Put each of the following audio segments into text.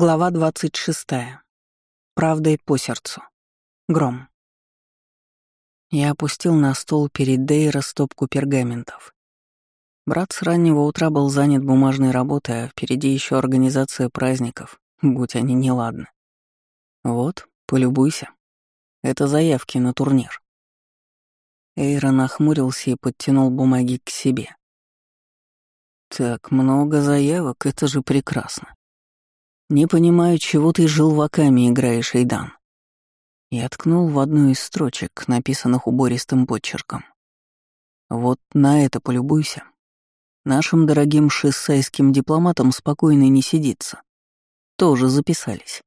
Глава 26. Правдой по сердцу. Гром. Я опустил на стол перед Дейра стопку пергаментов. Брат с раннего утра был занят бумажной работой, а впереди еще организация праздников, будь они неладны. Вот, полюбуйся. Это заявки на турнир. Эйра нахмурился и подтянул бумаги к себе. Так много заявок, это же прекрасно. «Не понимаю, чего ты желваками играешь, Эйдан». Я ткнул в одну из строчек, написанных убористым почерком. «Вот на это полюбуйся. Нашим дорогим шессайским дипломатам спокойно не сидится. Тоже записались.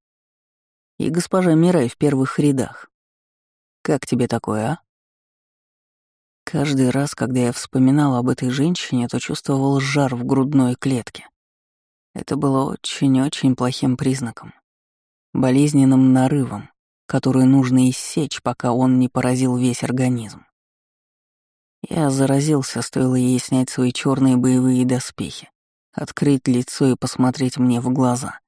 И госпожа Мирай в первых рядах. Как тебе такое, а?» Каждый раз, когда я вспоминал об этой женщине, то чувствовал жар в грудной клетке. Это было очень-очень плохим признаком. Болезненным нарывом, который нужно иссечь, пока он не поразил весь организм. Я заразился, стоило ей снять свои черные боевые доспехи, открыть лицо и посмотреть мне в глаза.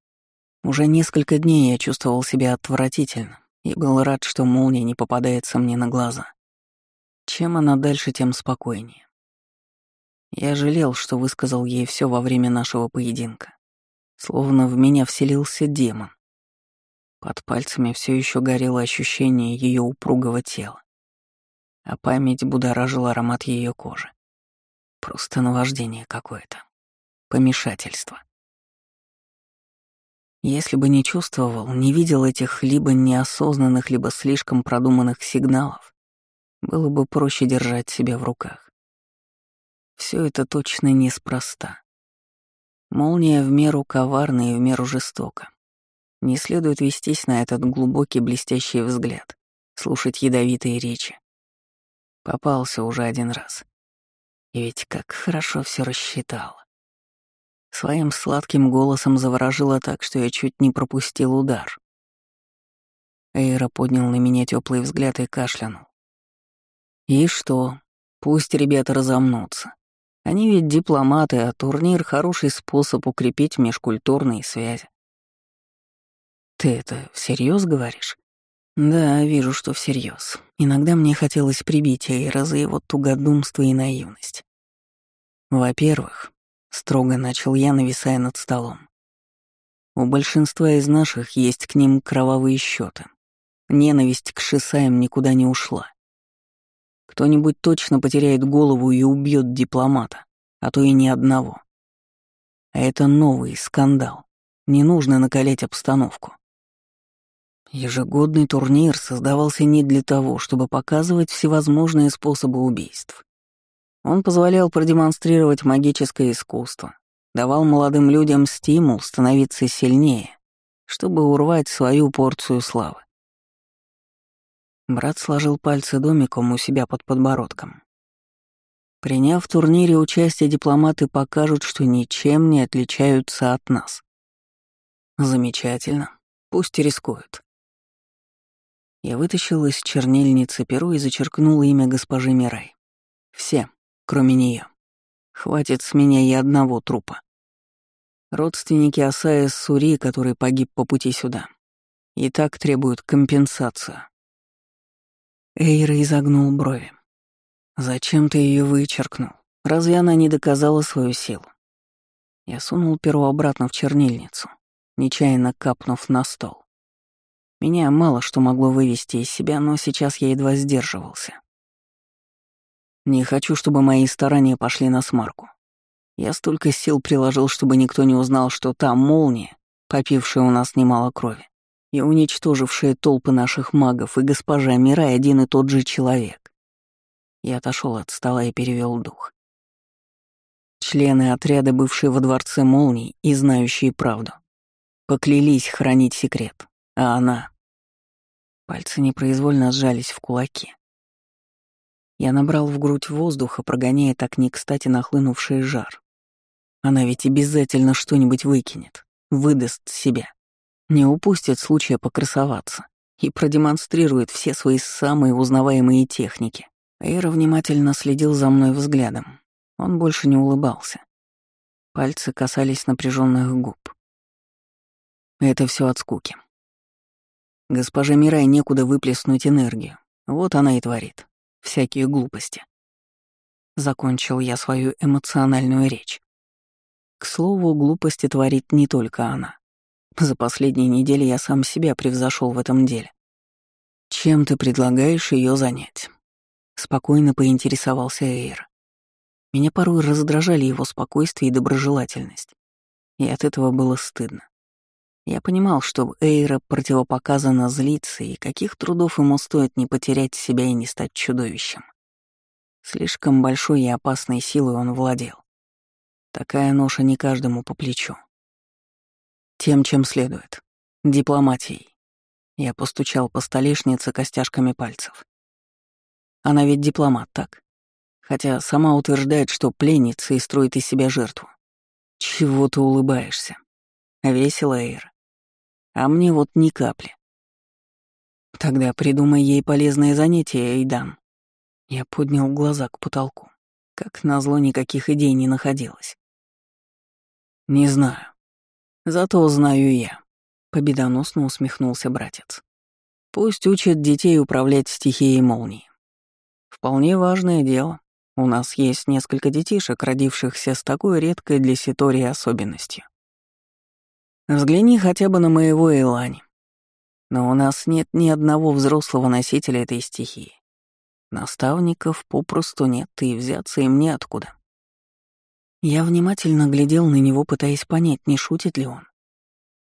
Уже несколько дней я чувствовал себя отвратительно и был рад, что молния не попадается мне на глаза. Чем она дальше, тем спокойнее. Я жалел, что высказал ей все во время нашего поединка. Словно в меня вселился демон. Под пальцами все еще горело ощущение ее упругого тела, а память будоражила аромат ее кожи. Просто наваждение какое-то. Помешательство. Если бы не чувствовал, не видел этих либо неосознанных, либо слишком продуманных сигналов, было бы проще держать себя в руках. Все это точно неспроста. Молния в меру коварна и в меру жестока. Не следует вестись на этот глубокий блестящий взгляд, слушать ядовитые речи. Попался уже один раз. И ведь как хорошо все рассчитала. Своим сладким голосом заворожила так, что я чуть не пропустил удар. Эйра поднял на меня теплый взгляд и кашлянул. И что? Пусть ребята разомнутся. Они ведь дипломаты, а турнир — хороший способ укрепить межкультурные связи. Ты это всерьез говоришь? Да, вижу, что всерьез. Иногда мне хотелось прибить Эйра за его тугодумство и наивность. Во-первых, строго начал я, нависая над столом. У большинства из наших есть к ним кровавые счеты. Ненависть к шисаям никуда не ушла. Кто-нибудь точно потеряет голову и убьет дипломата, а то и ни одного. А это новый скандал. Не нужно накалять обстановку. Ежегодный турнир создавался не для того, чтобы показывать всевозможные способы убийств. Он позволял продемонстрировать магическое искусство, давал молодым людям стимул становиться сильнее, чтобы урвать свою порцию славы. Брат сложил пальцы домиком у себя под подбородком. Приняв в турнире участие, дипломаты покажут, что ничем не отличаются от нас. Замечательно. Пусть рискуют. Я вытащил из чернильницы перо и зачеркнул имя госпожи Мирай. Все, кроме нее. Хватит с меня и одного трупа. Родственники Асая Сури, который погиб по пути сюда, и так требуют компенсацию. Эйра изогнул брови. «Зачем ты ее вычеркнул? Разве она не доказала свою силу?» Я сунул перо обратно в чернильницу, нечаянно капнув на стол. Меня мало что могло вывести из себя, но сейчас я едва сдерживался. Не хочу, чтобы мои старания пошли на смарку. Я столько сил приложил, чтобы никто не узнал, что та молния, попившая у нас немало крови, и уничтожившие толпы наших магов, и госпожа Мирай один и тот же человек. Я отошел от стола и перевел дух. Члены отряда, бывшие во дворце молний и знающие правду, поклялись хранить секрет, а она... Пальцы непроизвольно сжались в кулаки. Я набрал в грудь воздуха, прогоняя так не кстати нахлынувший жар. Она ведь обязательно что-нибудь выкинет, выдаст себя не упустит случая покрасоваться и продемонстрирует все свои самые узнаваемые техники. Эйра внимательно следил за мной взглядом. Он больше не улыбался. Пальцы касались напряженных губ. Это все от скуки. Госпоже Мирай некуда выплеснуть энергию. Вот она и творит. Всякие глупости. Закончил я свою эмоциональную речь. К слову, глупости творит не только она. За последние недели я сам себя превзошел в этом деле. Чем ты предлагаешь ее занять? Спокойно поинтересовался Эйр. Меня порой раздражали его спокойствие и доброжелательность. И от этого было стыдно. Я понимал, что в Эйра противопоказано злиться, и каких трудов ему стоит не потерять себя и не стать чудовищем. Слишком большой и опасной силой он владел. Такая ноша не каждому по плечу. Тем, чем следует. Дипломатией. Я постучал по столешнице костяшками пальцев. Она ведь дипломат, так? Хотя сама утверждает, что пленница и строит из себя жертву. Чего ты улыбаешься? Весело, Эйр. А мне вот ни капли. Тогда придумай ей полезное занятие, Эйдан. Я поднял глаза к потолку. Как назло, никаких идей не находилось. Не знаю. Зато знаю я. Победоносно усмехнулся братец. Пусть учат детей управлять стихией молнии. Вполне важное дело. У нас есть несколько детишек, родившихся с такой редкой для Ситории особенностью. Взгляни хотя бы на моего Элани. Но у нас нет ни одного взрослого носителя этой стихии. Наставников попросту нет, и взяться им неоткуда. Я внимательно глядел на него, пытаясь понять, не шутит ли он.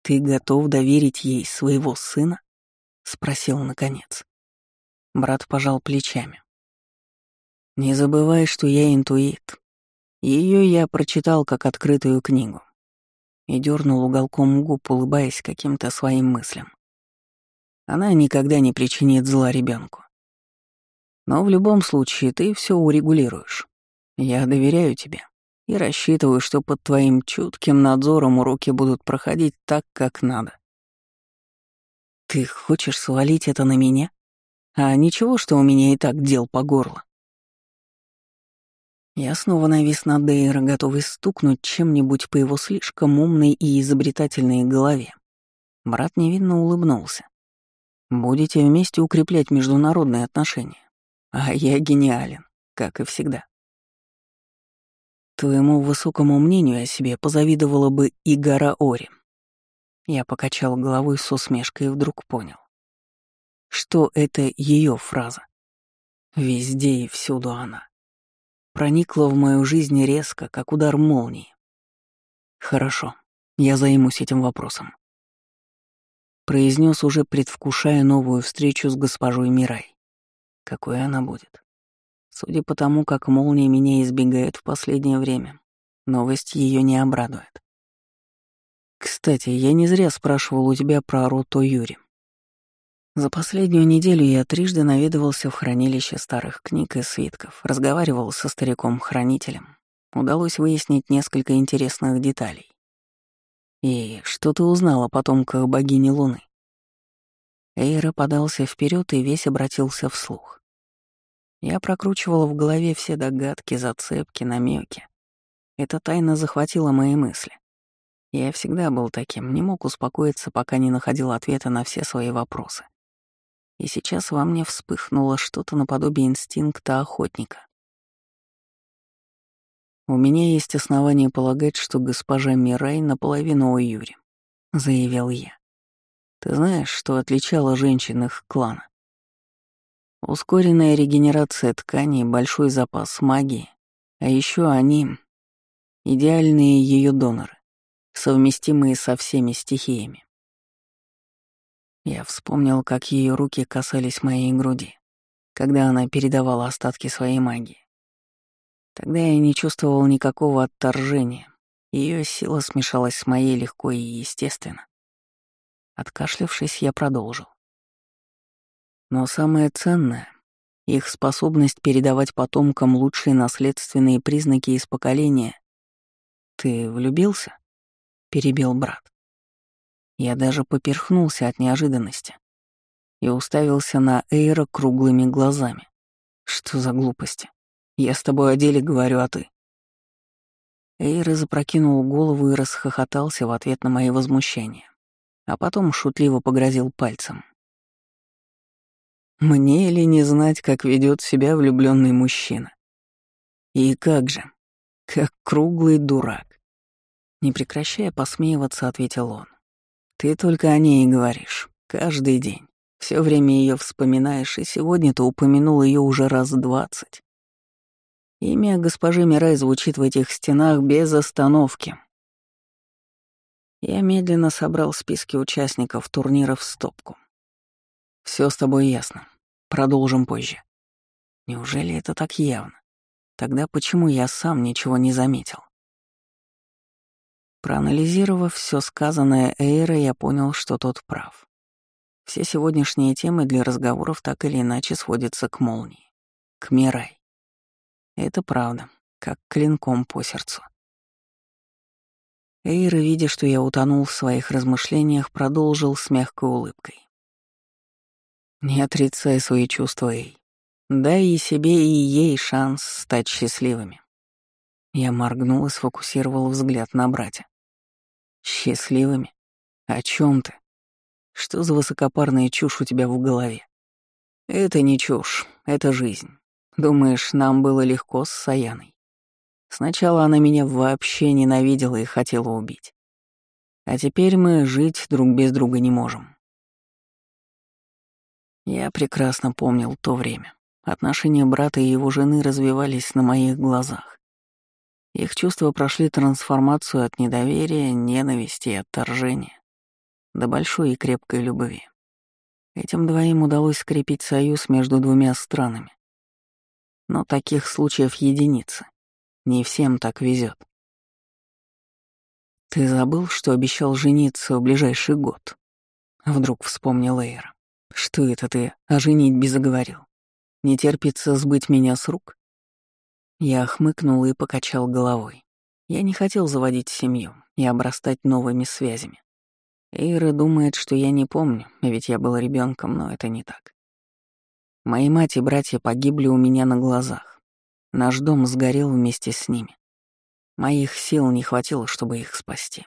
«Ты готов доверить ей своего сына?» — спросил наконец. Брат пожал плечами. «Не забывай, что я интуит. Ее я прочитал как открытую книгу и дернул уголком губ, улыбаясь каким-то своим мыслям. Она никогда не причинит зла ребенку. Но в любом случае ты все урегулируешь. Я доверяю тебе и рассчитываю, что под твоим чутким надзором уроки будут проходить так, как надо. Ты хочешь свалить это на меня? А ничего, что у меня и так дел по горло. Я снова навис над Дейра, готовый стукнуть чем-нибудь по его слишком умной и изобретательной голове. Брат невинно улыбнулся. «Будете вместе укреплять международные отношения. А я гениален, как и всегда». Твоему высокому мнению о себе позавидовала бы и гора Ори. Я покачал головой с усмешкой и вдруг понял, что это ее фраза. Везде и всюду она проникла в мою жизнь резко, как удар молнии. Хорошо, я займусь этим вопросом. Произнес уже, предвкушая новую встречу с госпожой Мирай. Какой она будет? Судя по тому, как молния меня избегает в последнее время, новость ее не обрадует. Кстати, я не зря спрашивал у тебя про Рото Юри. За последнюю неделю я трижды наведывался в хранилище старых книг и свитков, разговаривал со стариком-хранителем. Удалось выяснить несколько интересных деталей. «И что ты узнал о потомках богини Луны?» Эйра подался вперед и весь обратился вслух. Я прокручивал в голове все догадки, зацепки, намеки. Эта тайна захватила мои мысли. Я всегда был таким, не мог успокоиться, пока не находил ответа на все свои вопросы и сейчас во мне вспыхнуло что-то наподобие инстинкта охотника. «У меня есть основания полагать, что госпожа Мирай наполовину Оюри», — заявил я. «Ты знаешь, что отличало женщин их клана? Ускоренная регенерация тканей, большой запас магии, а еще они — идеальные ее доноры, совместимые со всеми стихиями. Я вспомнил, как ее руки касались моей груди, когда она передавала остатки своей магии. Тогда я не чувствовал никакого отторжения, ее сила смешалась с моей легко и естественно. Откашлявшись, я продолжил. Но самое ценное — их способность передавать потомкам лучшие наследственные признаки из поколения. «Ты влюбился?» — перебил брат. Я даже поперхнулся от неожиданности и уставился на Эйра круглыми глазами. Что за глупости? Я с тобой о деле говорю, а ты? Эйра запрокинул голову и расхохотался в ответ на мои возмущения. а потом шутливо погрозил пальцем. Мне ли не знать, как ведет себя влюбленный мужчина? И как же? Как круглый дурак. Не прекращая посмеиваться, ответил он. Ты только о ней и говоришь. Каждый день. Все время ее вспоминаешь, и сегодня ты упомянул ее уже раз двадцать. Имя госпожи Мирай звучит в этих стенах без остановки. Я медленно собрал списки участников турнира в стопку. Все с тобой ясно. Продолжим позже. Неужели это так явно? Тогда почему я сам ничего не заметил? Проанализировав все сказанное Эйра, я понял, что тот прав. Все сегодняшние темы для разговоров так или иначе сводятся к молнии, к Мирай. Это правда, как клинком по сердцу. Эйра, видя, что я утонул в своих размышлениях, продолжил с мягкой улыбкой. Не отрицай свои чувства, Эй. Дай и себе, и ей шанс стать счастливыми. Я моргнул и сфокусировал взгляд на брате. Счастливыми? О чем ты? Что за высокопарная чушь у тебя в голове? Это не чушь, это жизнь. Думаешь, нам было легко с Саяной? Сначала она меня вообще ненавидела и хотела убить. А теперь мы жить друг без друга не можем. Я прекрасно помнил то время. Отношения брата и его жены развивались на моих глазах. Их чувства прошли трансформацию от недоверия, ненависти и отторжения до большой и крепкой любви. Этим двоим удалось скрепить союз между двумя странами. Но таких случаев единицы. Не всем так везет. «Ты забыл, что обещал жениться в ближайший год?» Вдруг вспомнил Эйр. Что это ты о женитьбе заговорил? Не терпится сбыть меня с рук? Я хмыкнул и покачал головой. Я не хотел заводить семью и обрастать новыми связями. Эйра думает, что я не помню, ведь я был ребенком, но это не так. Мои мать и братья погибли у меня на глазах. Наш дом сгорел вместе с ними. Моих сил не хватило, чтобы их спасти.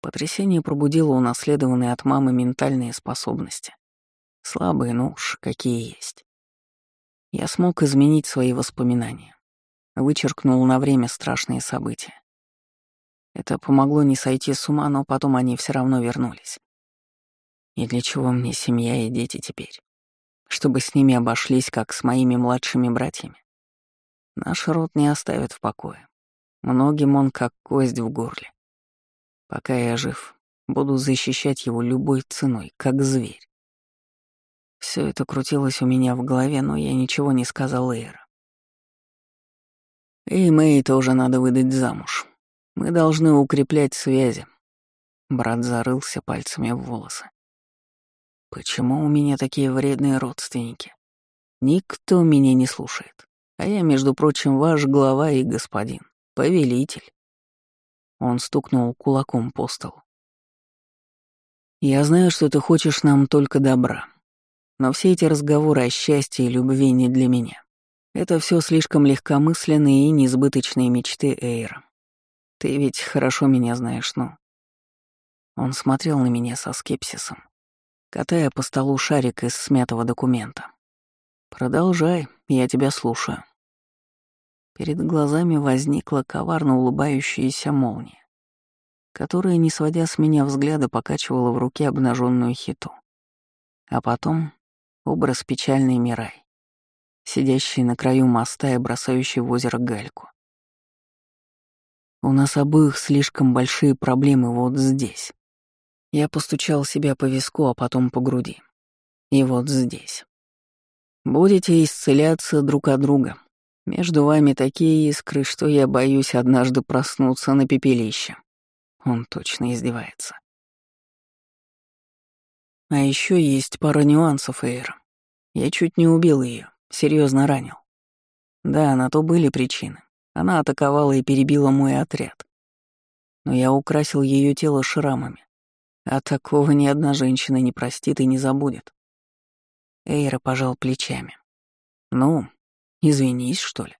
Потрясение пробудило унаследованные от мамы ментальные способности. Слабые, ну уж, какие есть. Я смог изменить свои воспоминания. Вычеркнул на время страшные события. Это помогло не сойти с ума, но потом они все равно вернулись. И для чего мне семья и дети теперь? Чтобы с ними обошлись, как с моими младшими братьями. Наш род не оставит в покое. Многим он как кость в горле. Пока я жив, буду защищать его любой ценой, как зверь. Все это крутилось у меня в голове, но я ничего не сказал Эйр. И Мэй тоже надо выдать замуж. Мы должны укреплять связи. Брат зарылся пальцами в волосы. Почему у меня такие вредные родственники? Никто меня не слушает. А я, между прочим, ваш глава и господин, повелитель. Он стукнул кулаком по столу. Я знаю, что ты хочешь нам только добра. Но все эти разговоры о счастье и любви не для меня. Это все слишком легкомысленные и несбыточные мечты Эйра. Ты ведь хорошо меня знаешь, ну. Он смотрел на меня со скепсисом, катая по столу шарик из смятого документа. «Продолжай, я тебя слушаю». Перед глазами возникла коварно улыбающаяся молния, которая, не сводя с меня взгляда, покачивала в руке обнаженную хиту. А потом Образ печальной Мирай, сидящей на краю моста и бросающей в озеро гальку. У нас обоих слишком большие проблемы вот здесь. Я постучал себя по виску, а потом по груди. И вот здесь. Будете исцеляться друг от друга. Между вами такие искры, что я боюсь однажды проснуться на пепелище. Он точно издевается. А еще есть пара нюансов, Эйр. Я чуть не убил ее, серьезно ранил. Да, на то были причины. Она атаковала и перебила мой отряд. Но я украсил ее тело шрамами. А такого ни одна женщина не простит и не забудет. Эйра пожал плечами. Ну, извинись, что ли.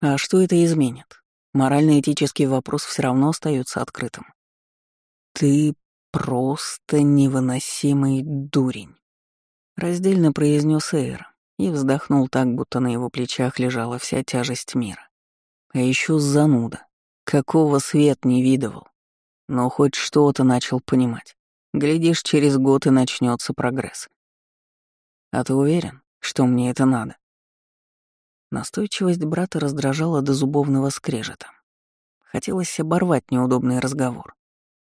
А что это изменит? Морально-этический вопрос все равно остается открытым. Ты просто невыносимый дурень. Раздельно произнес Эйр и вздохнул так, будто на его плечах лежала вся тяжесть мира. А еще зануда. Какого свет не видывал. Но хоть что-то начал понимать. Глядишь, через год и начнется прогресс. А ты уверен, что мне это надо? Настойчивость брата раздражала до зубовного скрежета. Хотелось оборвать неудобный разговор.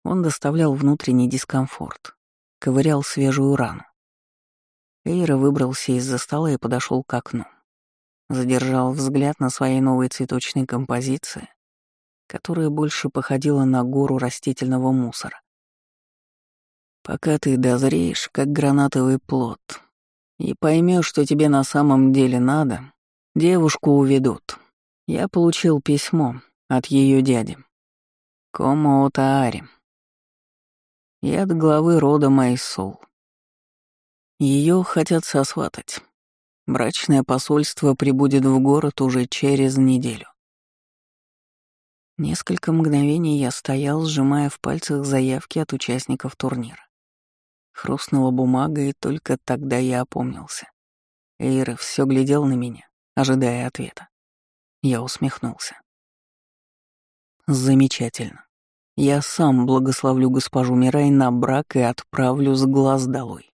Он доставлял внутренний дискомфорт, ковырял свежую рану. Эйра выбрался из-за стола и подошел к окну. Задержал взгляд на своей новой цветочной композиции, которая больше походила на гору растительного мусора. «Пока ты дозреешь, как гранатовый плод, и поймешь, что тебе на самом деле надо, девушку уведут. Я получил письмо от ее дяди. Комо Отаари. И от главы рода Майсул. Ее хотят сосватать. Брачное посольство прибудет в город уже через неделю. Несколько мгновений я стоял, сжимая в пальцах заявки от участников турнира. Хрустнула бумага, и только тогда я опомнился. Эйра все глядел на меня, ожидая ответа. Я усмехнулся. Замечательно. Я сам благословлю госпожу Мирай на брак и отправлю с глаз долой.